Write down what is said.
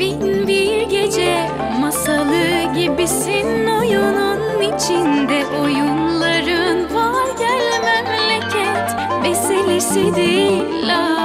Bin bir gece masalı gibisin oyunun içinde. Oyunların var gel memleket meselesi değil la